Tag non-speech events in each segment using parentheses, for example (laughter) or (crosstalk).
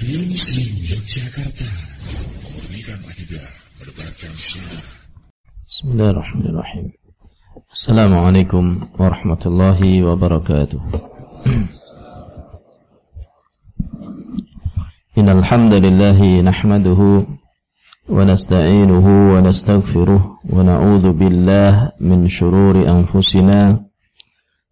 Radio Muslim Yogyakarta Memurnikan akidah Berbahagian sunnah Bismillahirrahmanirrahim Assalamualaikum warahmatullahi wabarakatuh Innal hamdalillah nahmaduhu wa nasta'inuhu wa nastaghfiruh wa na'udzu billah min shururi anfusina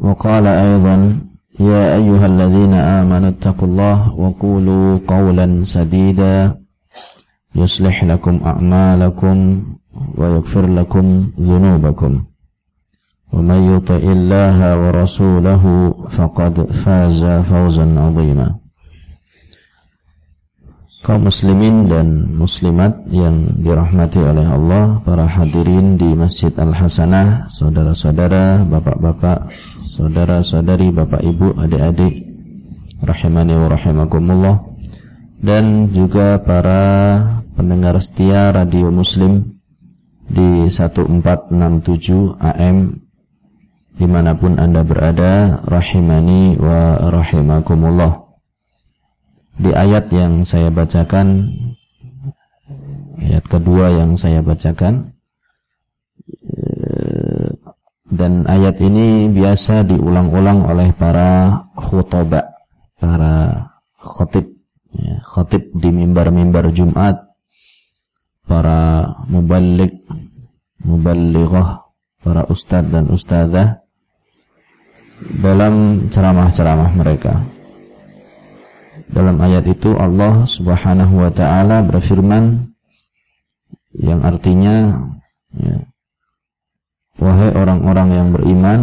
وقال أيضا يا أيها الذين آمنوا اتقوا الله وقولوا قولا سديدا يصلح لكم أعمالكم ويغفر لكم ذنوبكم ومن يطع الله ورسوله فقد فاز فوزا عظيما kaum muslimin dan muslimat yang dirahmati oleh Allah, para hadirin di Masjid Al-Hasanah, saudara-saudara, bapak-bapak, saudara-saudari, bapak ibu, adik-adik, rahimani wa rahimakumullah, dan juga para pendengar setia Radio Muslim di 1467 AM di mana pun anda berada, rahimani wa rahimakumullah. Di ayat yang saya bacakan Ayat kedua yang saya bacakan Dan ayat ini biasa diulang-ulang oleh para khutbah Para khotib ya, Khotib di mimbar-mimbar Jumat Para mubalik Mubalighah Para ustadz dan ustadzah Dalam ceramah-ceramah mereka. Dalam ayat itu Allah Subhanahu wa taala berfirman yang artinya ya, wahai orang-orang yang beriman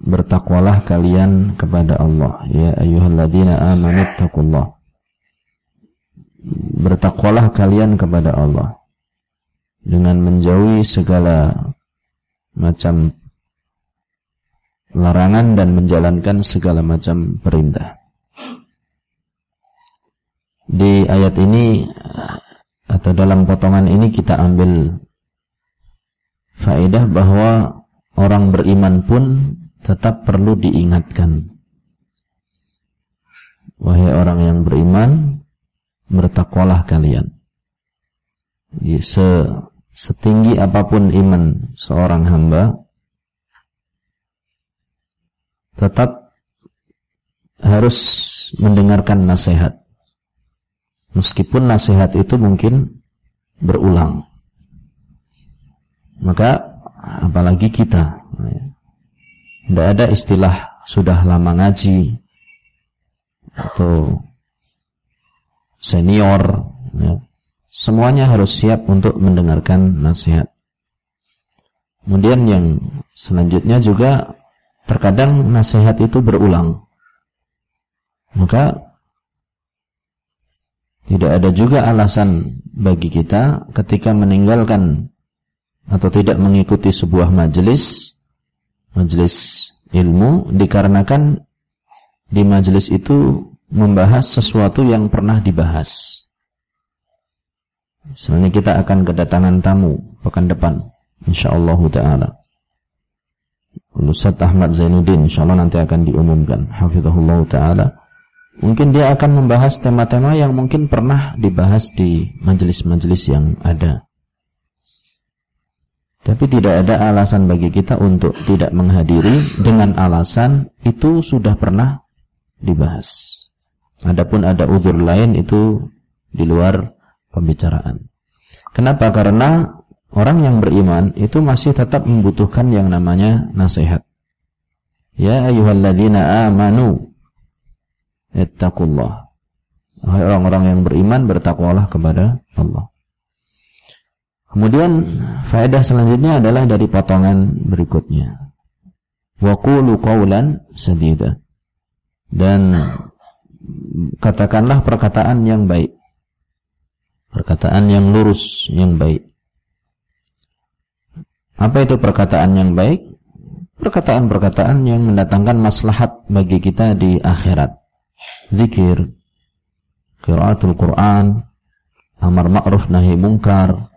bertakwalah kalian kepada Allah. Ya ayyuhalladzina amanu taqullah bertakwalah kalian kepada Allah dengan menjauhi segala macam larangan dan menjalankan segala macam perintah. Di ayat ini atau dalam potongan ini kita ambil faedah bahwa orang beriman pun tetap perlu diingatkan. Wahai orang yang beriman, bertakwalah kalian. Se setinggi apa pun iman seorang hamba, tetap harus mendengarkan nasihat Meskipun nasihat itu mungkin berulang. Maka apalagi kita. Tidak ada istilah sudah lama ngaji atau senior. Ya. Semuanya harus siap untuk mendengarkan nasihat. Kemudian yang selanjutnya juga terkadang nasihat itu berulang. Maka tidak ada juga alasan bagi kita ketika meninggalkan atau tidak mengikuti sebuah majelis majelis ilmu dikarenakan di majelis itu membahas sesuatu yang pernah dibahas. Misalnya kita akan kedatangan tamu pekan depan insyaallah taala. Ustaz Ahmad Zainuddin insyaallah nanti akan diumumkan hafizahullah taala Mungkin dia akan membahas tema-tema yang mungkin pernah dibahas di majelis-majelis yang ada. Tapi tidak ada alasan bagi kita untuk tidak menghadiri dengan alasan itu sudah pernah dibahas. Adapun ada uzur lain itu di luar pembicaraan. Kenapa? Karena orang yang beriman itu masih tetap membutuhkan yang namanya nasihat. Ya ayyuhalladzina amanu ittaqullah. Hai orang-orang yang beriman bertakwalah kepada Allah. Kemudian faedah selanjutnya adalah dari potongan berikutnya. Wa qulu qawlan sadida. Dan katakanlah perkataan yang baik. Perkataan yang lurus, yang baik. Apa itu perkataan yang baik? Perkataan-perkataan yang mendatangkan maslahat bagi kita di akhirat. Zikir, qiraatul Quran, amar ma'ruf nahi mungkar,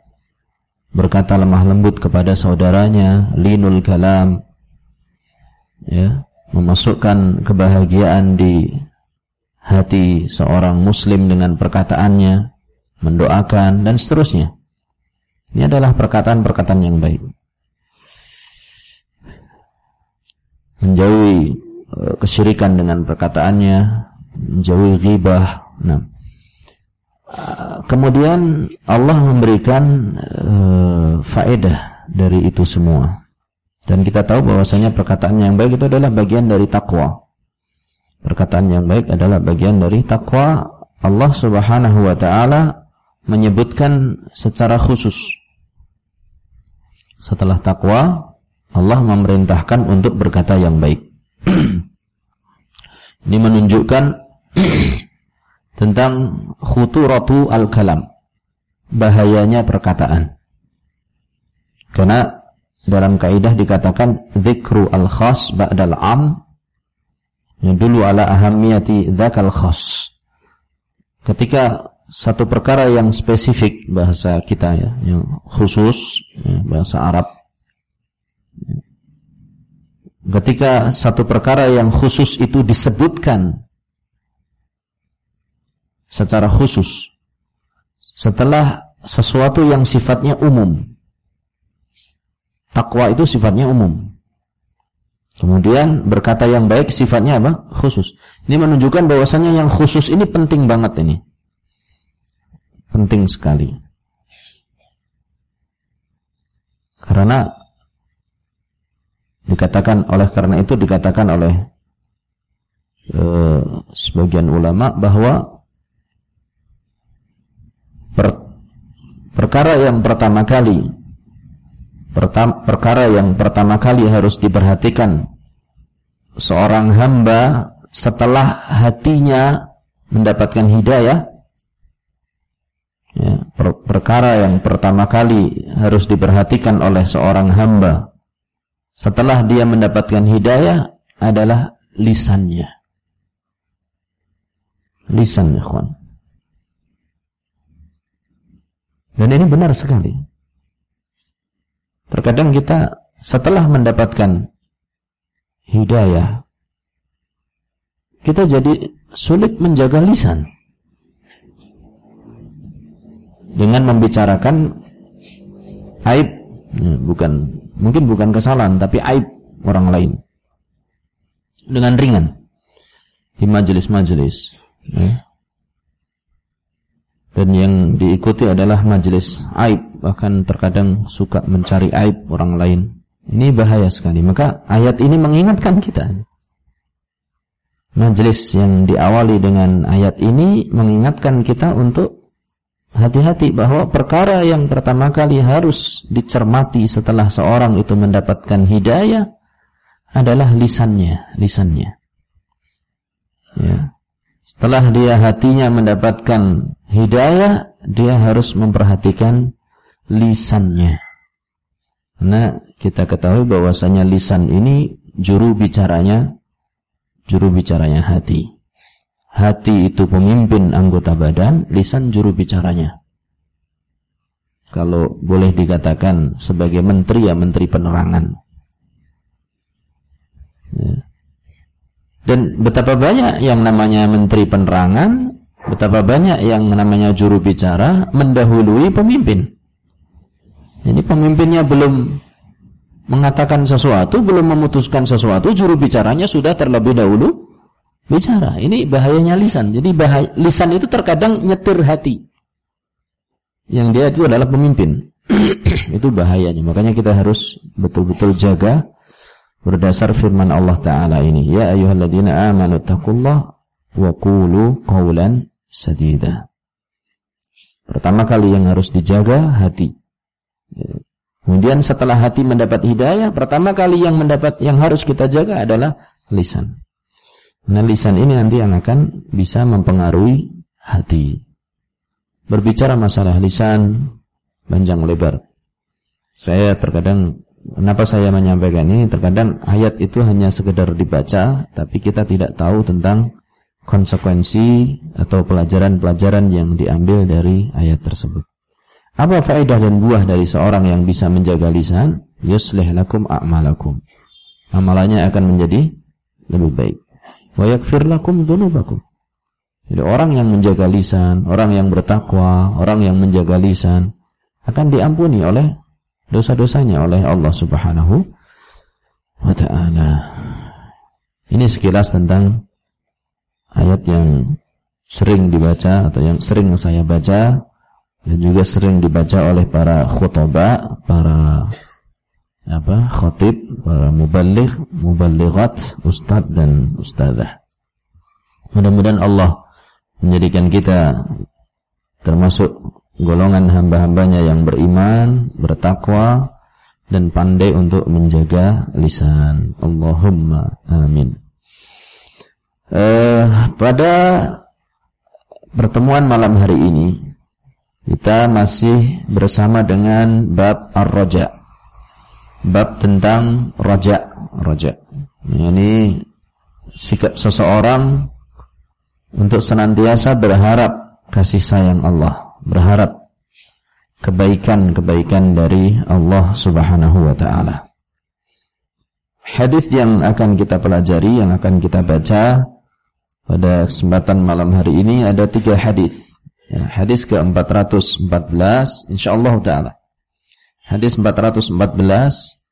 berkata lemah lembut kepada saudaranya, linul kalam, ya, memasukkan kebahagiaan di hati seorang muslim dengan perkataannya, mendoakan dan seterusnya. Ini adalah perkataan-perkataan yang baik. Menjauhi uh, kesyirikan dengan perkataannya, menjauhi ghibah. Nah, kemudian Allah memberikan uh, faedah dari itu semua. Dan kita tahu bahwasanya perkataan yang baik itu adalah bagian dari takwa. Perkataan yang baik adalah bagian dari takwa. Allah Subhanahu wa taala menyebutkan secara khusus. Setelah takwa, Allah memerintahkan untuk berkata yang baik. (clears throat) Ini menunjukkan (clears throat) tentang khuturatu al-kalam. Bahayanya perkataan. Karena dalam kaidah dikatakan zikru al-khas ba'dal am dulu ala ahamiyati dzakal khas. Ketika satu perkara yang spesifik bahasa kita ya, yang khusus ya, bahasa Arab. Ketika satu perkara yang khusus itu disebutkan secara khusus setelah sesuatu yang sifatnya umum. Takwa itu sifatnya umum. Kemudian berkata yang baik sifatnya apa? Khusus. Ini menunjukkan bahwasannya yang khusus ini penting banget ini. Penting sekali. Karena dikatakan oleh karena itu dikatakan oleh uh, sebagian ulama bahwa per, perkara yang pertama kali. Perkara yang pertama kali harus diperhatikan. Seorang hamba setelah hatinya mendapatkan hidayah ya, per perkara yang pertama kali harus diperhatikan oleh seorang hamba setelah dia mendapatkan hidayah adalah lisannya. Lisan dan ini benar sekali. Terkadang kita setelah mendapatkan hidayah, kita jadi sulit menjaga lisan. Dengan membicarakan aib, ya, bukan mungkin bukan kesalahan, tapi aib orang lain. Dengan ringan. Di majelis-majelis. Ya dan yang diikuti adalah majelis aib. Bahkan terkadang suka mencari aib orang lain. Ini bahaya sekali. Maka ayat ini mengingatkan kita. Majelis yang diawali dengan ayat ini mengingatkan kita untuk hati-hati bahwa perkara yang pertama kali harus dicermati setelah seorang itu mendapatkan hidayah adalah lisannya lisannya. Ya setelah dia hatinya mendapatkan hidayah, dia harus memperhatikan lisannya. Karena kita ketahui bahwasanya lisan ini juru bicaranya juru bicaranya hati. Hati itu pemimpin anggota badan, lisan juru bicaranya. Kalau boleh dikatakan sebagai menteri ya menteri penerangan. Ya. Dan betapa banyak yang namanya menteri penerangan, betapa banyak yang namanya juru bicara mendahului pemimpin. Jadi pemimpinnya belum mengatakan sesuatu, belum memutuskan sesuatu, juru bicaranya sudah terlebih dahulu bicara. Ini bahayanya lisan. Jadi bahaya, lisan itu terkadang nyetir hati. Yang dia itu adalah pemimpin. (clears throat) itu bahayanya. Makanya kita harus betul-betul jaga berdasar firman Allah taala ini ya ayyuhalladzina amanu taqullaha wa qulu qawlan sadida pertama kali yang harus dijaga hati kemudian setelah hati mendapat hidayah pertama kali yang mendapat yang harus kita jaga adalah lisan Nah lisan ini nanti yang akan bisa mempengaruhi hati. Berbicara masalah lisan panjang lebar. Saya terkadang kenapa saya menyampaikan ini terkadang ayat itu hanya sekedar dibaca tapi kita tidak tahu tentang konsekuensi atau pelajaran-pelajaran yang diambil dari ayat tersebut. Apa faedah dan buah dari seorang yang bisa menjaga lisan? Yuslih lakum a'malakum. Amalannya akan menjadi lebih baik wa yakfir lakum dzunubakum. Jadi orang yang menjaga lisan, orang yang bertakwa, orang yang menjaga lisan akan diampuni oleh dosa-dosanya oleh Allah Subhanahu wa taala. Ini sekilas tentang ayat yang sering dibaca atau yang sering saya baca dan juga sering dibaca oleh para khutbah, para apa khatib, para muballigh, muballighat, ustadz dan ustadzah. Mudah-mudahan Allah menjadikan kita termasuk golongan hamba-hambanya yang beriman, bertakwa dan pandai untuk menjaga lisan. Allahumma amin. Uh, pada pertemuan malam hari ini kita masih bersama dengan bab ar-raja bab tentang raja raja ini sikap seseorang untuk senantiasa berharap kasih sayang Allah berharap kebaikan-kebaikan dari Allah Subhanahu wa taala. Hadis yang akan kita pelajari yang akan kita baca pada kesempatan malam hari ini ada tiga hadis. Ya, hadis ke-414 insyaallah taala. Hadis 414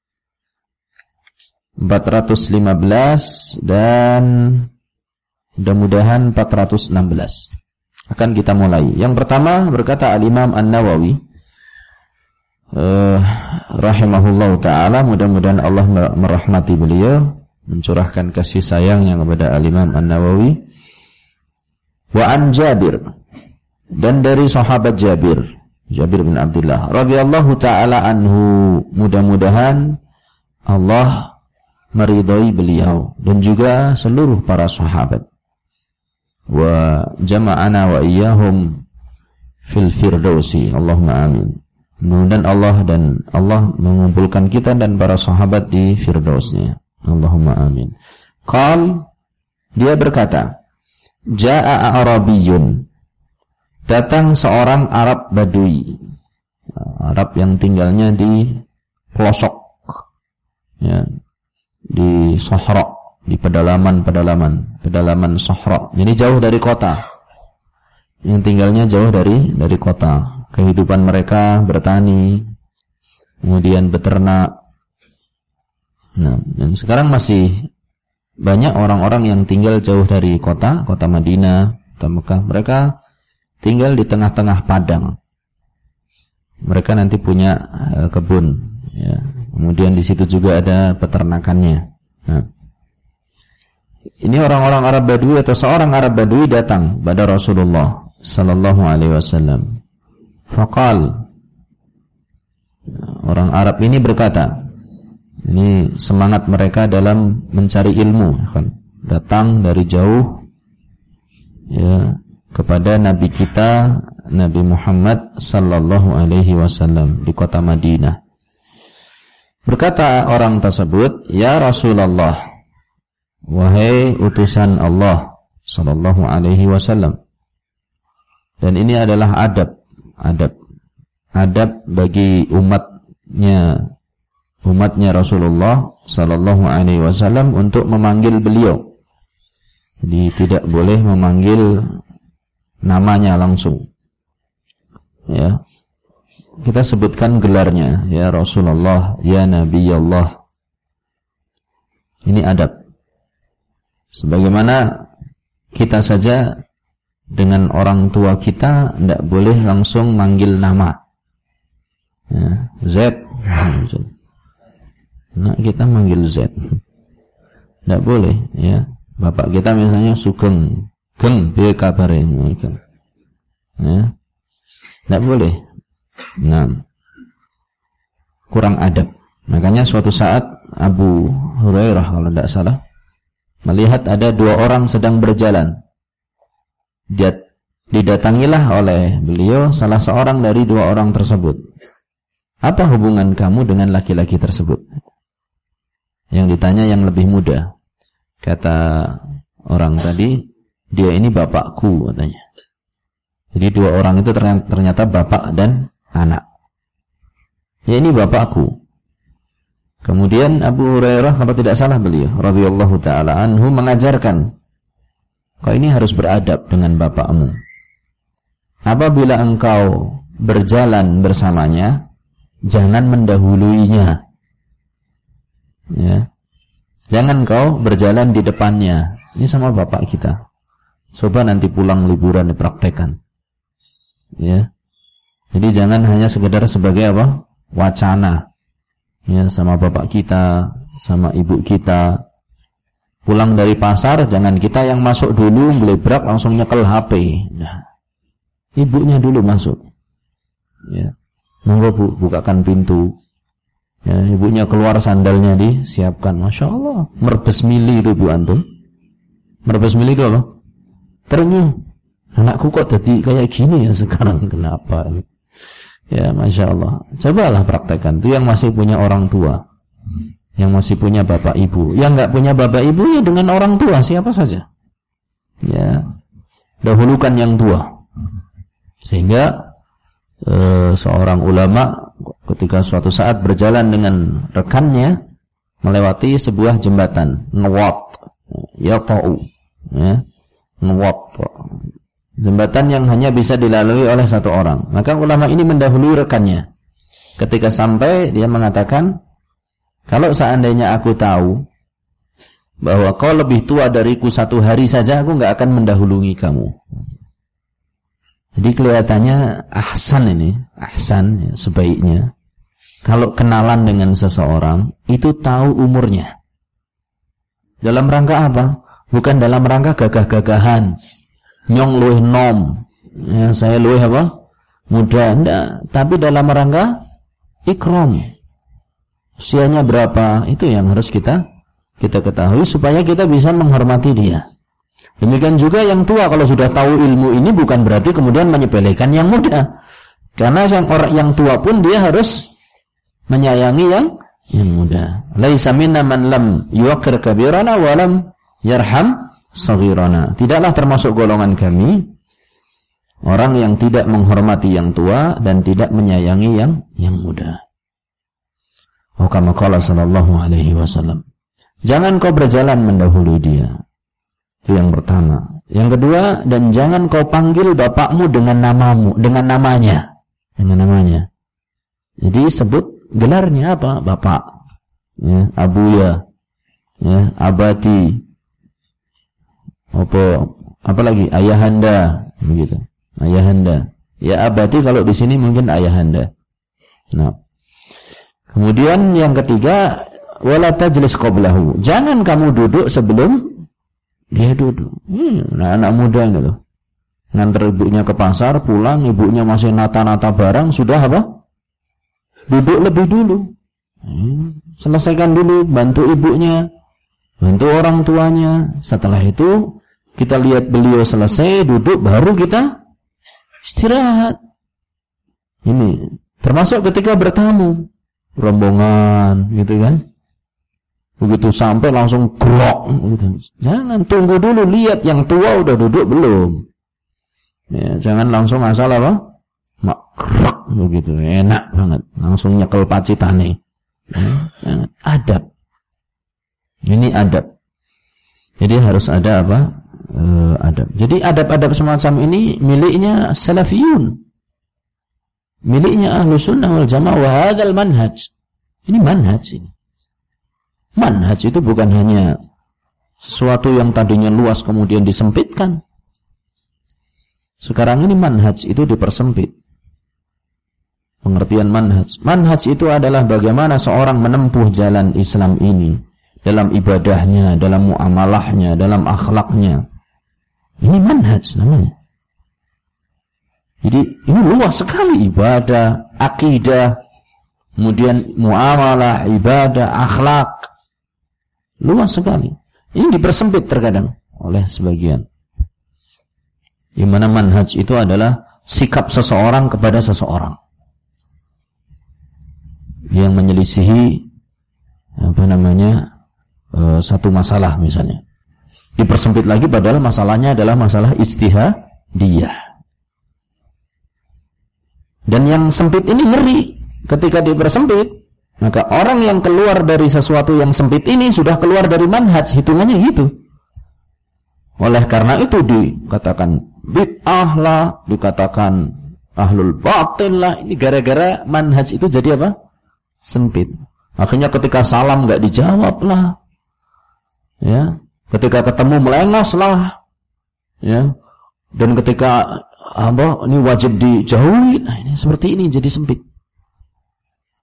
415 dan mudah-mudahan 416 akan kita mulai. Yang pertama berkata Al-Imam An-Nawawi uh, rahimahullahu taala mudah-mudahan Allah merahmati beliau mencurahkan kasih sayangnya kepada Al-Imam An-Nawawi. Wa an Jabir dan dari sahabat Jabir Jabir bin Abdullah radhiyallahu taala anhu. Mudah-mudahan Allah meridhai beliau dan juga seluruh para sahabat wa jama'ana wa iyyahum fil firdausi. Allahumma amin. Mudah Allah dan Allah mengumpulkan kita dan para sahabat di firdausnya. Allahumma amin. Qal dia berkata jaa arabiyyun datang seorang Arab Badui. Arab yang tinggalnya di pelosok, ya, di Sahra, di pedalaman-pedalaman, pedalaman Sahra. Jadi jauh dari kota. Yang tinggalnya jauh dari dari kota. Kehidupan mereka bertani, kemudian beternak. Nah, dan sekarang masih banyak orang-orang yang tinggal jauh dari kota, kota Madinah, kota Mekah. Mereka tinggal di tengah-tengah padang. Mereka nanti punya uh, kebun, ya. kemudian di situ juga ada peternakannya. Nah. Ini orang-orang Arab Badui atau seorang Arab Badui datang pada Rasulullah Sallallahu Alaihi Wasallam. Fakal orang Arab ini berkata, ini semangat mereka dalam mencari ilmu, kan? datang dari jauh, ya kepada Nabi kita Nabi Muhammad sallallahu alaihi wasallam di kota Madinah. Berkata orang tersebut, "Ya Rasulullah, wahai utusan Allah sallallahu alaihi wasallam." Dan ini adalah adab, adab. Adab bagi umatnya umatnya Rasulullah sallallahu alaihi wasallam untuk memanggil beliau. Jadi tidak boleh memanggil namanya langsung. Ya. Kita sebutkan gelarnya, ya Rasulullah, ya Nabi Allah. Ini adab. Sebagaimana kita saja dengan orang tua kita tidak boleh langsung manggil nama. Ya, Z. Nah, kita manggil Z. Tidak boleh, ya. Bapak kita misalnya Sugeng. Geng dia kabarnya kan. Ya. Tidak boleh. Nah. Kurang adab. Makanya suatu saat Abu Hurairah kalau tidak salah melihat ada dua orang sedang berjalan. Dia didatangilah oleh beliau salah seorang dari dua orang tersebut. Apa hubungan kamu dengan laki-laki tersebut? Yang ditanya yang lebih muda. Kata orang tadi, dia ini bapakku katanya. Jadi dua orang itu ternyata bapak dan anak. Ya ini bapakku. Kemudian Abu Hurairah kalau tidak salah beliau radhiyallahu taala anhu mengajarkan kau ini harus beradab dengan bapakmu. Apabila engkau berjalan bersamanya, jangan mendahuluinya. Ya. Jangan kau berjalan di depannya. Ini sama bapak kita. Coba nanti pulang liburan dipraktekan. Ya. Jadi jangan hanya sekedar sebagai apa? wacana ya sama bapak kita, sama ibu kita. Pulang dari pasar jangan kita yang masuk dulu melebrak langsung nyekel HP. Nah, ibunya dulu masuk. Ya. Monggo Bu, bukakan pintu. Ya, ibunya keluar sandalnya disiapkan. Masya Allah. Merbes mili itu Bu Antum. Merbes mili itu apa? Ternyuh. Anakku kok jadi kayak gini ya sekarang. (laughs) Kenapa? Ya, Masya Allah. Cobalah praktekkan. Itu yang masih punya orang tua. Yang masih punya bapak ibu. Yang nggak punya bapak ibu ya dengan orang tua. Siapa saja. Ya. Dahulukan yang tua. Sehingga e, seorang ulama ketika suatu saat berjalan dengan rekannya melewati sebuah jembatan. Ngewat. Ya ta'u. Ya. Ngewat. Jembatan yang hanya bisa dilalui oleh satu orang. Maka ulama ini mendahului rekannya. Ketika sampai dia mengatakan, kalau seandainya aku tahu bahwa kau lebih tua dariku satu hari saja, aku nggak akan mendahului kamu. Jadi kelihatannya ahsan ini, ahsan ya, sebaiknya. Kalau kenalan dengan seseorang, itu tahu umurnya. Dalam rangka apa? Bukan dalam rangka gagah-gagahan nyong luih nom. Ya, saya luih apa? Muda. Enggak tapi dalam rangka ikram usianya berapa? Itu yang harus kita kita ketahui supaya kita bisa menghormati dia. Demikian juga yang tua kalau sudah tahu ilmu ini bukan berarti kemudian menyepelekan yang muda. Karena yang orang yang tua pun dia harus menyayangi yang yang muda. Laisa minna man lam yuqir kabirana wa lam yarham saghirana. Tidaklah termasuk golongan kami orang yang tidak menghormati yang tua dan tidak menyayangi yang yang muda. Oh qala sallallahu alaihi wasallam. Jangan kau berjalan mendahului dia. Itu yang pertama. Yang kedua, dan jangan kau panggil bapakmu dengan namamu, dengan namanya. Dengan namanya. Jadi sebut gelarnya apa? Bapak. Ya, abuya. Ya, abati, apa apalagi ayahanda begitu. Ayahanda. Ya abadi kalau di sini mungkin ayahanda. Nah. Kemudian yang ketiga wala tajlis qablahu. Jangan kamu duduk sebelum dia duduk. Hmm, nah anak muda ini loh. Nganter ibunya ke pasar pulang ibunya masih nata-nata barang sudah apa? Duduk lebih dulu. Hmm, selesaikan dulu bantu ibunya bantu orang tuanya. Setelah itu kita lihat beliau selesai duduk baru kita istirahat. Ini termasuk ketika bertamu rombongan gitu kan. Begitu sampai langsung grok gitu. Jangan tunggu dulu lihat yang tua udah duduk belum. Ya, jangan langsung asal apa? Makrok begitu. Enak banget. Langsung nyekel pacitane. Ya, adab. Ini adab. Jadi harus ada apa? Uh, adab. Jadi adab-adab semacam ini miliknya salafiyun. Miliknya ahlu sunnah wal jamaah wa hadal manhaj. Ini manhaj ini. Manhaj itu bukan hanya sesuatu yang tadinya luas kemudian disempitkan. Sekarang ini manhaj itu dipersempit. Pengertian manhaj. Manhaj itu adalah bagaimana seorang menempuh jalan Islam ini dalam ibadahnya, dalam muamalahnya, dalam akhlaknya. Ini manhaj namanya. Jadi ini luas sekali ibadah, akidah, kemudian muamalah, ibadah, akhlak. Luas sekali. Ini dipersempit terkadang oleh sebagian. Di mana manhaj itu adalah sikap seseorang kepada seseorang yang menyelisihi apa namanya e, satu masalah misalnya. Dipersempit lagi padahal masalahnya adalah masalah istihadiyah. Dan yang sempit ini ngeri ketika dipersempit maka orang yang keluar dari sesuatu yang sempit ini sudah keluar dari manhaj, hitungannya gitu. Oleh karena itu dikatakan bid'ah lah, dikatakan ahlul batin lah. Ini gara-gara manhaj itu jadi apa? Sempit. Akhirnya ketika salam nggak dijawab lah. Ya, ketika ketemu melengos lah. Ya. Dan ketika apa ini wajib dijauhi. Nah, ini seperti ini jadi sempit.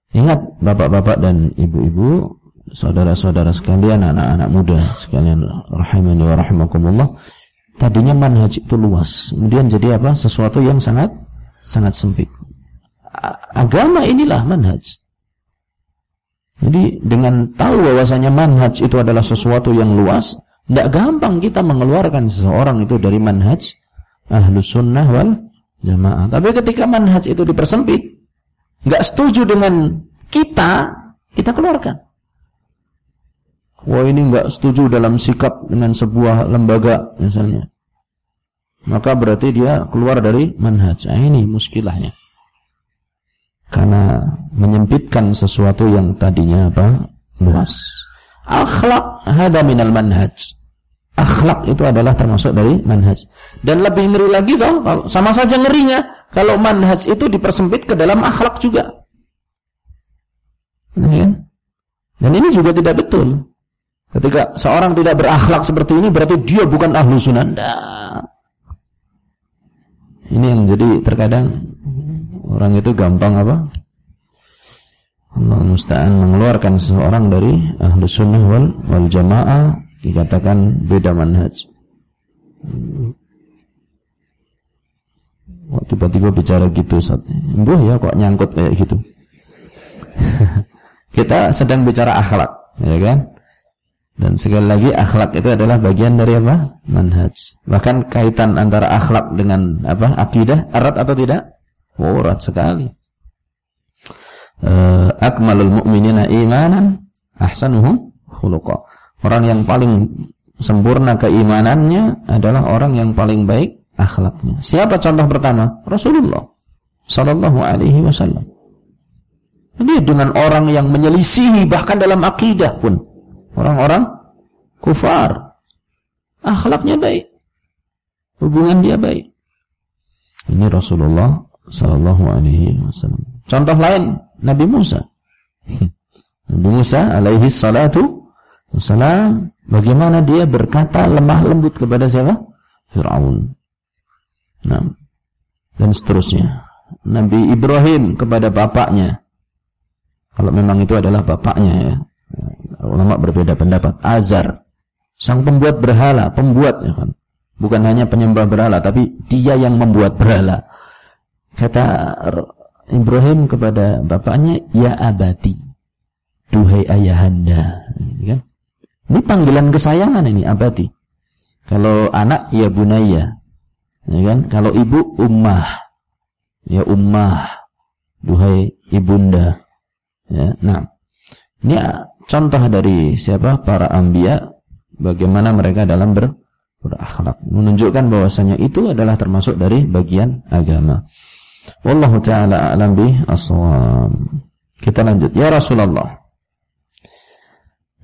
Ingat bapak-bapak dan ibu-ibu, saudara-saudara sekalian, anak-anak muda sekalian rahimani wa rahimakumullah. Tadinya manhaj itu luas, kemudian jadi apa? Sesuatu yang sangat sangat sempit. Agama inilah manhaj. Jadi dengan tahu bahwasanya manhaj itu adalah sesuatu yang luas, tidak gampang kita mengeluarkan seseorang itu dari manhaj ahlus sunnah wal jamaah. Tapi ketika manhaj itu dipersempit, nggak setuju dengan kita, kita keluarkan. Wah ini nggak setuju dalam sikap dengan sebuah lembaga misalnya. Maka berarti dia keluar dari manhaj. Nah, ini muskilahnya. Karena menyempitkan sesuatu yang tadinya apa? luas. Akhlak hada minal manhaj. Akhlak itu adalah termasuk dari manhaj. Dan lebih ngeri lagi toh, sama saja ngerinya kalau manhaj itu dipersempit ke dalam akhlak juga. Ya. Dan ini juga tidak betul. Ketika seorang tidak berakhlak seperti ini berarti dia bukan ahlu sunnah. Ini yang jadi terkadang orang itu gampang apa? Allah musta'an mengeluarkan seseorang dari ahlu sunnah wal, wal jamaah dikatakan beda manhaj. Oh, tiba-tiba bicara gitu saat Buah ya kok nyangkut kayak gitu. (laughs) Kita sedang bicara akhlak, ya kan? Dan sekali lagi akhlak itu adalah bagian dari apa? Manhaj. Bahkan kaitan antara akhlak dengan apa? Akidah erat atau tidak? Oh, erat sekali. Uh, akmalul mu'minina imanan ahsanuhum khuluqa. Orang yang paling sempurna keimanannya adalah orang yang paling baik akhlaknya. Siapa contoh pertama? Rasulullah sallallahu alaihi wasallam. Ini dengan orang yang menyelisihi bahkan dalam akidah pun. Orang-orang kufar. Akhlaknya baik. Hubungan dia baik. Ini Rasulullah sallallahu alaihi wasallam. Contoh lain Nabi Musa. (laughs) Nabi Musa alaihi salatu wassalam bagaimana dia berkata lemah lembut kepada siapa? Firaun. Nah, dan seterusnya. Nabi Ibrahim kepada bapaknya. Kalau memang itu adalah bapaknya ya. Ulama berbeda pendapat. Azar, sang pembuat berhala, pembuat ya kan. Bukan hanya penyembah berhala, tapi dia yang membuat berhala. Kata Ibrahim kepada bapaknya, "Ya abati." Duhai ayahanda? Ini panggilan kesayangan ini abati. Kalau anak ya bunaya, Ya kan? Kalau ibu ummah. Ya ummah. Duhai ibunda. Ya, nah. Ini contoh dari siapa? Para anbiya bagaimana mereka dalam ber, berakhlak. Menunjukkan bahwasanya itu adalah termasuk dari bagian agama. Wallahu taala a'lam bi Kita lanjut. Ya Rasulullah.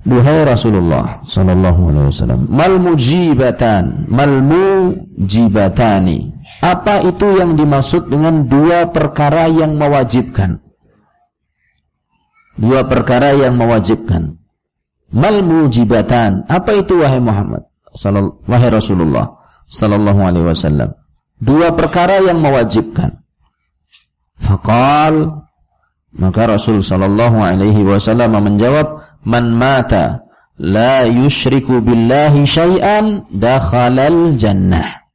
Duhai Rasulullah sallallahu alaihi wasallam, mal mujibatan, mal mujibatani. Apa itu yang dimaksud dengan dua perkara yang mewajibkan? Dua perkara yang mewajibkan. Mal mujibatan. Apa itu wahai Muhammad? Wahai Rasulullah sallallahu alaihi wasallam. Dua perkara yang mewajibkan. Faqal maka Rasul sallallahu alaihi wasallam menjawab, "Man mata la yushriku billahi syai'an dakhalal jannah."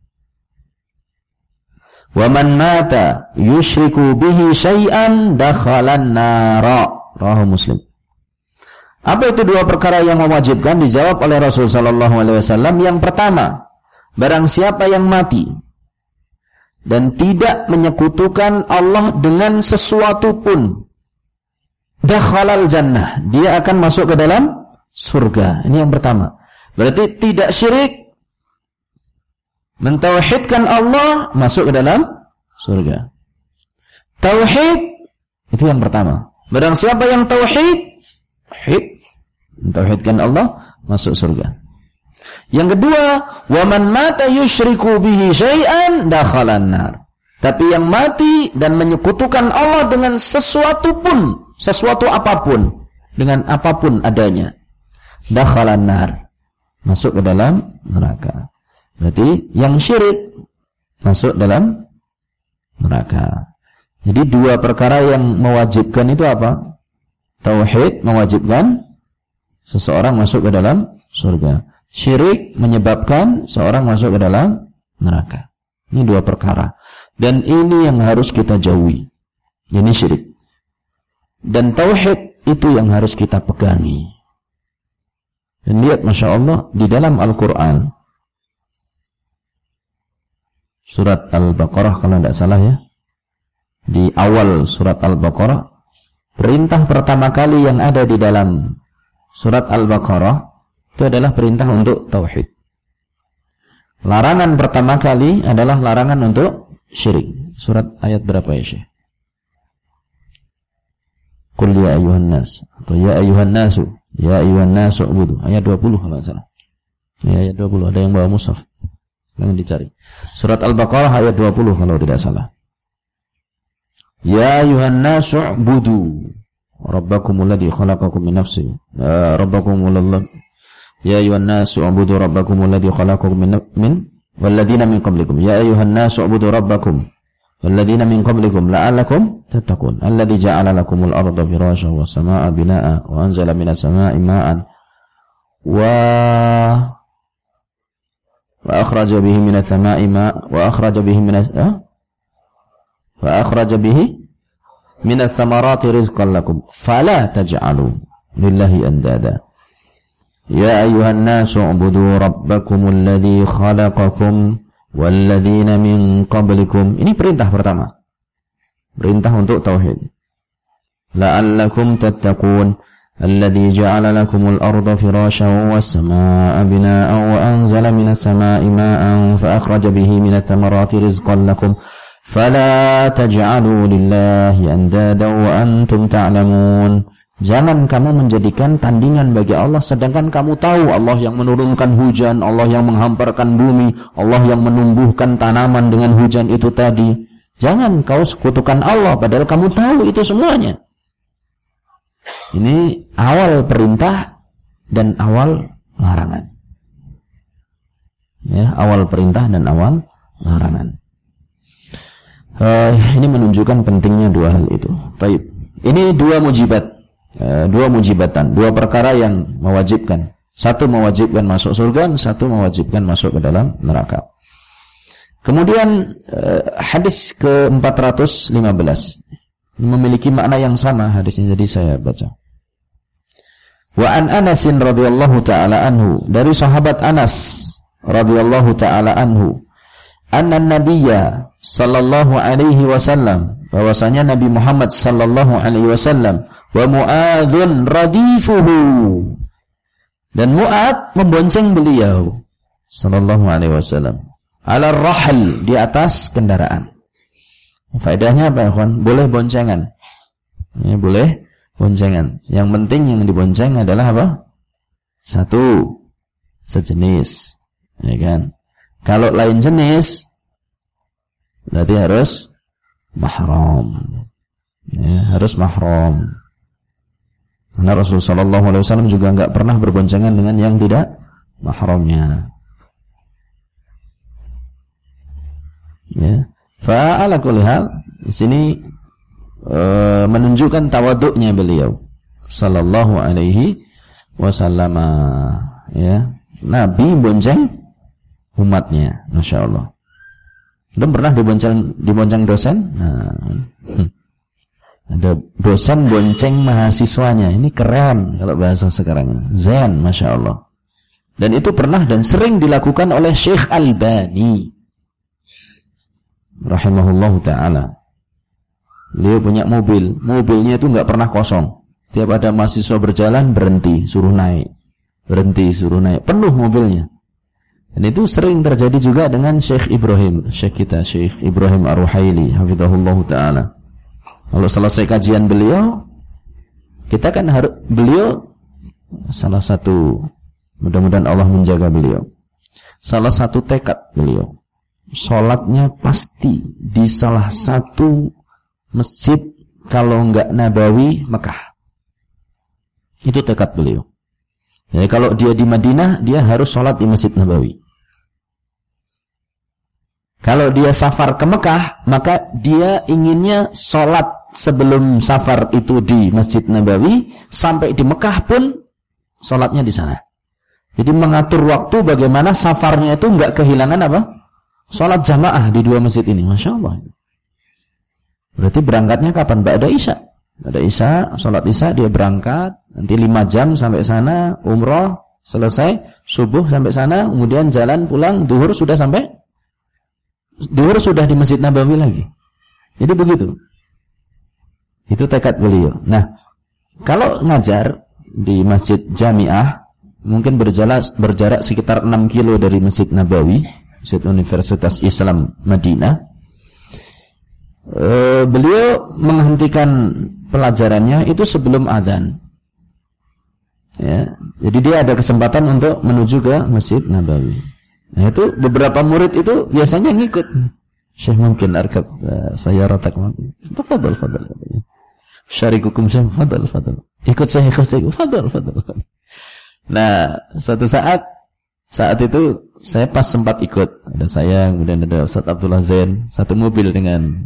Wa man mata yushriku bihi syai'an dakhalan nara. Rahu Muslim. Apa itu dua perkara yang mewajibkan? Dijawab oleh Rasul sallallahu alaihi wasallam. Yang pertama, barang siapa yang mati dan tidak menyekutukan Allah dengan sesuatu pun dakhalal jannah. Dia akan masuk ke dalam surga. Ini yang pertama. Berarti tidak syirik. Mentauhidkan Allah masuk ke dalam surga. Tauhid itu yang pertama. Barang siapa yang tauhid tauhid. Mentauhidkan Allah masuk surga. Yang kedua, waman mata yushriku bihi syai'an dakhalan nar. Tapi yang mati dan menyekutukan Allah dengan sesuatu pun, sesuatu apa pun, dengan apa pun adanya, dakhalan nar. Masuk ke dalam neraka. Berarti yang syirik masuk dalam neraka. Jadi dua perkara yang mewajibkan itu apa? Tauhid mewajibkan seseorang masuk ke dalam surga. Syirik menyebabkan seorang masuk ke dalam neraka. Ini dua perkara. Dan ini yang harus kita jauhi. Ini syirik. Dan tauhid itu yang harus kita pegangi. Dan lihat Masya Allah di dalam Al-Quran surat Al-Baqarah kalau tidak salah ya di awal surat Al-Baqarah perintah pertama kali yang ada di dalam surat Al-Baqarah itu adalah perintah untuk tauhid. Larangan pertama kali adalah larangan untuk syirik. Surat ayat berapa ya Syekh? Qul ya ayuhan nas atau ya ayuhan nasu, ya ayuhan nasu gitu. Ayat 20 kalau salah. Ya, ayat 20 ada yang bawa mushaf. Jangan dicari. Surat Al-Baqarah ayat 20 kalau tidak salah. Ya ayuhan nasu budu rabbakumul ladzi khalaqakum min nafsin uh, rabbakumul ya ayuhan ya nasu budu rabbakumul ladzi khalaqakum min min walladziina min qablikum ya ayuhan nasu budu rabbakum والذين من قبلكم لعلكم تتقون. الذي جعل لكم الأرض فراشا والسماء بناء وأنزل من السماء ماء و وأخرج به من السماء ماء وأخرج به من أه؟ وأخرج به من الثمرات رزقا لكم. فلا تجعلوا لله أندادا. يا أيها الناس اعبدوا ربكم الذي خلقكم والذين من قبلكم. Ini perintah pertama. Perintah untuk tauhid. la'allakum tattaqun الذي جعل لكم الأرض فراشا والسماء بناء وأنزل من السماء ماء فأخرج به من الثمرات رزقا لكم. فلا تجعلوا لله أندادا وأنتم تعلمون. Jangan kamu menjadikan tandingan bagi Allah sedangkan kamu tahu Allah yang menurunkan hujan, Allah yang menghamparkan bumi, Allah yang menumbuhkan tanaman dengan hujan itu tadi. Jangan kau sekutukan Allah padahal kamu tahu itu semuanya. Ini awal perintah dan awal larangan. Ya, awal perintah dan awal larangan. Uh, ini menunjukkan pentingnya dua hal itu. Taib. Ini dua mujibat Eh, dua mujibatan, dua perkara yang mewajibkan. Satu mewajibkan masuk surga, satu mewajibkan masuk ke dalam neraka. Kemudian uh, hadis ke-415 memiliki makna yang sama hadisnya jadi saya baca. Wa an Anas radhiyallahu taala anhu dari sahabat Anas radhiyallahu taala anhu anna nabiyya sallallahu alaihi wasallam bahwasanya Nabi Muhammad sallallahu alaihi wasallam wa Mu'adzun radifuhu dan Mu'ad membonceng beliau sallallahu alaihi wasallam ala rahal di atas kendaraan. Faedahnya apa ya, kawan? Boleh boncengan. Ya, boleh boncengan. Yang penting yang dibonceng adalah apa? Satu sejenis, ya kan? Kalau lain jenis berarti harus mahram. Ya, harus mahram. Karena Rasulullah Wasallam juga nggak pernah berboncengan dengan yang tidak mahramnya. Ya, fa'ala kulihal di sini e, menunjukkan tawaduknya beliau Sallallahu Alaihi Wasallam. Ya, Nabi bonceng umatnya, masya Allah. Belum pernah dibonceng dibonceng dosen? Nah. Ada dosen bonceng mahasiswanya. Ini keren kalau bahasa sekarang. Zen, Masya Allah. Dan itu pernah dan sering dilakukan oleh Syekh Albani. Rahimahullah ta'ala. Beliau punya mobil. Mobilnya itu nggak pernah kosong. Tiap ada mahasiswa berjalan, berhenti, suruh naik. Berhenti, suruh naik. Penuh mobilnya. Dan itu sering terjadi juga dengan Syekh Ibrahim. Syekh kita, Syekh Ibrahim Ar-Ruhaili. Hafidhahullah ta'ala. Kalau selesai kajian beliau, kita kan harus beliau salah satu mudah-mudahan Allah menjaga beliau. Salah satu tekad beliau. Salatnya pasti di salah satu masjid kalau enggak Nabawi Mekah. Itu tekad beliau. Jadi kalau dia di Madinah, dia harus sholat di Masjid Nabawi. Kalau dia safar ke Mekah, maka dia inginnya sholat sebelum safar itu di Masjid Nabawi sampai di Mekah pun sholatnya di sana. Jadi mengatur waktu bagaimana safarnya itu nggak kehilangan apa? Sholat jamaah di dua masjid ini, masya Allah. Berarti berangkatnya kapan? Ba'da Isya. Ba'da Isya, sholat Isya dia berangkat, nanti lima jam sampai sana, umroh, selesai, subuh sampai sana, kemudian jalan pulang, duhur sudah sampai, duhur sudah di Masjid Nabawi lagi. Jadi begitu. Itu tekad beliau. Nah, kalau ngajar di Masjid Jamiah, mungkin berjarak, berjarak sekitar 6 kilo dari Masjid Nabawi, Masjid Universitas Islam Madinah. E, beliau menghentikan pelajarannya itu sebelum adzan. Ya, jadi dia ada kesempatan untuk menuju ke Masjid Nabawi. Nah, itu beberapa murid itu biasanya ngikut. Syekh mungkin arkab uh, saya ratak mungkin. Tafadhal, fadal katanya. Syarikukum saya, fadal, fadal. Ikut saya, ikut saya, fadal, fadal. Nah, suatu saat, saat itu saya pas sempat ikut. Ada saya, kemudian ada Ustaz Abdullah Zain, satu mobil dengan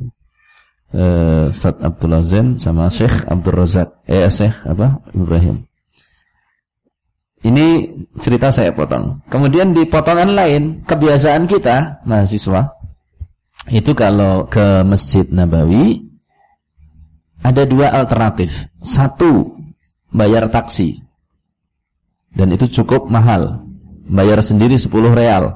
uh, Ustaz Abdullah Zain sama Syekh Abdul Razak, eh Syekh apa? Ibrahim. Ini cerita saya potong. Kemudian di potongan lain, kebiasaan kita mahasiswa itu kalau ke Masjid Nabawi ada dua alternatif. Satu, bayar taksi. Dan itu cukup mahal. Bayar sendiri 10 real.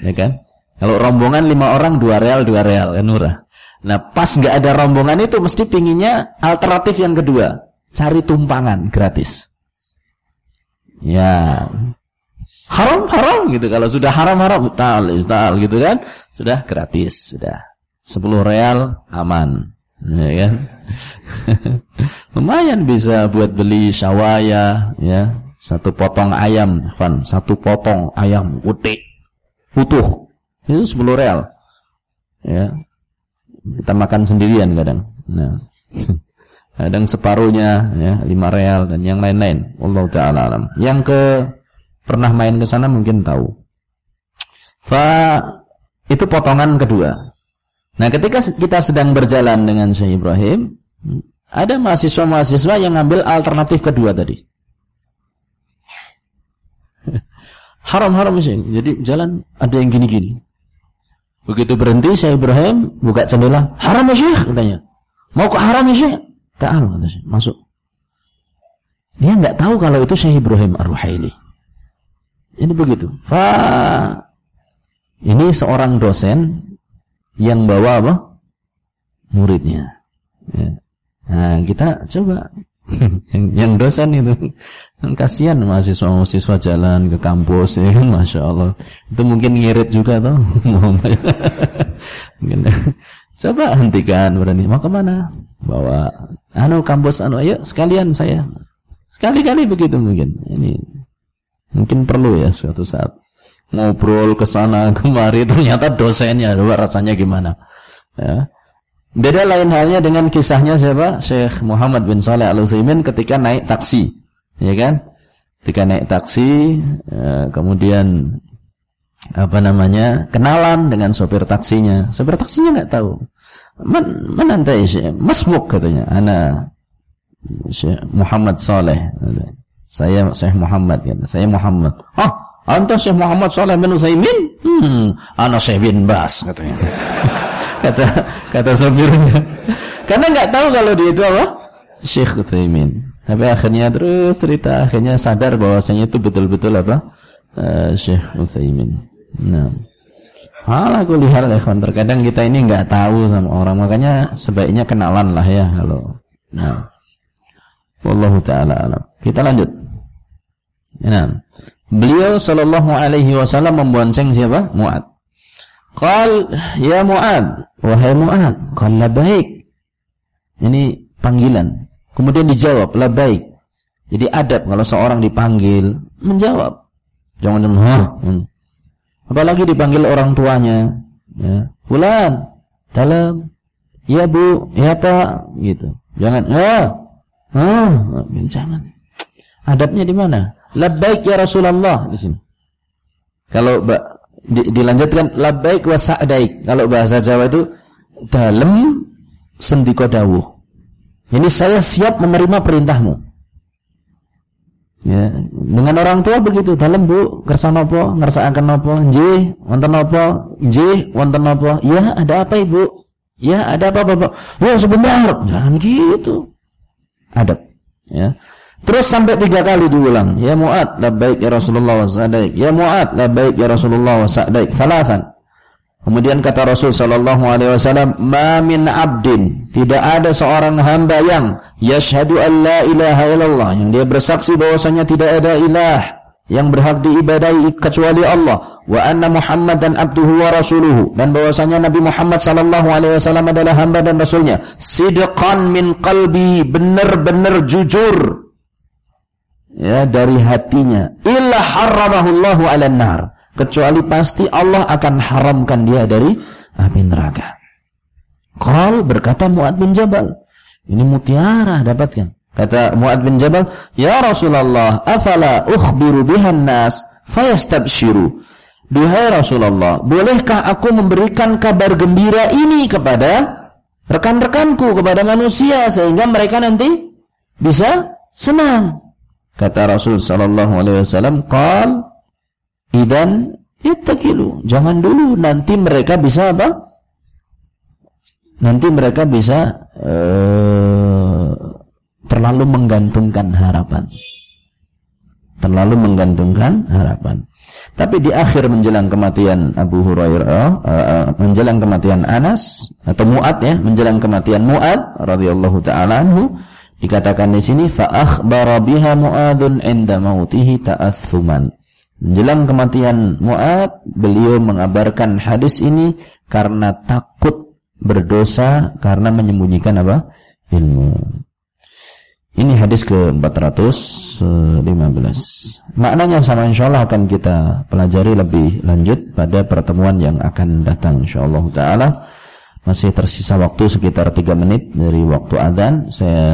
Ya kan? Kalau rombongan lima orang dua real dua real kan murah. Nah pas nggak ada rombongan itu mesti pinginnya alternatif yang kedua, cari tumpangan gratis. Ya. Haram haram gitu. Kalau sudah haram haram tal tal gitu kan. Sudah gratis sudah. 10 real aman. Ya kan? (laughs) Lumayan bisa buat beli syawaya ya. Satu potong ayam kan satu potong ayam utik utuh. Itu 10 real. Ya kita makan sendirian kadang nah (laughs) kadang separuhnya ya 5 real dan yang lain-lain Allah taala alam yang ke pernah main ke sana mungkin tahu fa itu potongan kedua Nah ketika kita sedang berjalan dengan Syekh Ibrahim, ada mahasiswa-mahasiswa yang ngambil alternatif kedua tadi. (laughs) Haram-haram sih. Jadi jalan ada yang gini-gini. Begitu berhenti Syekh Ibrahim buka jendela, "Haram ya Syekh?" katanya. "Mau ke haram ya Syekh?" Ta'al kata masuk. Dia nggak tahu kalau itu Syekh Ibrahim Ar-Ruhaili. Ini begitu. Fa ini seorang dosen yang bawa apa? Muridnya. Ya. Nah, kita coba (laughs) yang dosen itu kan kasihan mahasiswa-mahasiswa jalan ke kampus ya (laughs) Masya Allah. Itu mungkin ngirit juga tuh (laughs) (laughs) coba hentikan berani. Mau ke mana? Bawa anu kampus anu ayo sekalian saya. Sekali-kali begitu mungkin. Ini mungkin perlu ya suatu saat. Ngobrol ke sana kemari ternyata dosennya coba rasanya gimana? Ya. beda lain halnya dengan kisahnya siapa? Syekh Muhammad bin Saleh Al Utsaimin ketika naik taksi ya kan ketika naik taksi ya, kemudian apa namanya kenalan dengan sopir taksinya sopir taksinya nggak tahu Man, menantai Syekh Masmuk katanya ana Syekh Muhammad Saleh saya Syekh Muhammad kata saya Muhammad oh Anta Syekh Muhammad Saleh bin Utsaimin? Hmm, ana Syekh bin Bas katanya. (laughs) kata kata sopirnya. Karena nggak tahu kalau dia itu apa? Syekh Utsaimin. Tapi akhirnya terus cerita akhirnya sadar bahwasanya itu betul-betul apa? Uh, Syekh Utsaimin. Nah. Halah lihat ikhwan terkadang kita ini nggak tahu sama orang makanya sebaiknya kenalan lah ya kalau. Nah. Wallahu taala alam. Kita lanjut. Nah. Beliau sallallahu alaihi wasallam membonceng siapa? Muad. Qal ya Muad, wahai Muad, qal baik. Ini panggilan. Kemudian dijawab baik. Jadi adab kalau seorang dipanggil menjawab. Jangan jangan ha. Hmm. Apalagi dipanggil orang tuanya, ya. Fulan, dalam. Ya Bu, ya Pak, gitu. Jangan, ya. Ah, jangan. Adabnya di mana? Labbaik ya Rasulullah di sini. Kalau di, dilanjutkan labbaik wa sa'daik. Kalau bahasa Jawa itu dalam sendiko dawuh. Ini saya siap menerima perintahmu. Ya, dengan orang tua begitu, dalam Bu, kersa napa, ngersakaken napa? Nggih, wonten napa? Nggih, wonten napa? Ya, ada apa Ibu? Ya, ada apa Bapak? Oh, sebentar. Jangan gitu. Adab, ya. Terus sampai tiga kali diulang. Ya Mu'ad, labbaik ya Rasulullah wa sa'daik. Ya Mu'ad, labbaik ya Rasulullah wa sa'daik. Thalathan. Kemudian kata Rasul sallallahu alaihi wasallam, "Ma min 'abdin, tidak ada seorang hamba yang yashhadu an la ilaha illallah, yang dia bersaksi bahwasanya tidak ada ilah yang berhak diibadahi kecuali Allah, wa anna Muhammadan abduhu wa rasuluhu, dan bahwasanya Nabi Muhammad sallallahu alaihi wasallam adalah hamba dan rasulnya, sidqan min qalbi, benar-benar jujur ya dari hatinya. Illa harramahullahu 'alan nar kecuali pasti Allah akan haramkan dia dari api neraka. Qal berkata Muad bin Jabal. Ini mutiara dapatkan. Kata Muad bin Jabal ya Rasulullah afala ukhbiru bihan nas fayastabshiru. Duhai Rasulullah, bolehkah aku memberikan kabar gembira ini kepada rekan-rekanku, kepada manusia sehingga mereka nanti bisa senang? Kata Rasul sallallahu alaihi wasallam, "Qal idan ittakilu." Jangan dulu nanti mereka bisa apa? Nanti mereka bisa uh, terlalu menggantungkan harapan. Terlalu menggantungkan harapan. Tapi di akhir menjelang kematian Abu Hurairah, uh, menjelang kematian Anas atau Muad ya, menjelang kematian Muad radhiyallahu taala anhu, Dikatakan di sini fa akhbara biha Muadun inda mautihi ta'assuman. Menjelang kematian Muad, beliau mengabarkan hadis ini karena takut berdosa karena menyembunyikan apa? ilmu. Ini hadis ke-415. Maknanya sama insyaallah akan kita pelajari lebih lanjut pada pertemuan yang akan datang insyaallah taala. Masih tersisa waktu sekitar 3 menit dari waktu adzan. Saya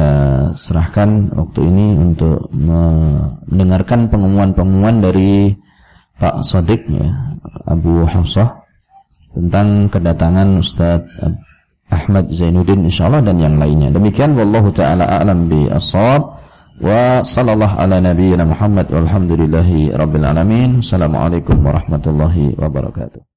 serahkan waktu ini untuk mendengarkan pengumuman-pengumuman dari Pak Sodik ya, Abu Hafsah tentang kedatangan Ustaz Ahmad Zainuddin insyaallah dan yang lainnya. Demikian wallahu taala a'lam bi ashab wa sallallahu ala nabiyyina Muhammad walhamdulillahi rabbil alamin. Assalamualaikum warahmatullahi wabarakatuh.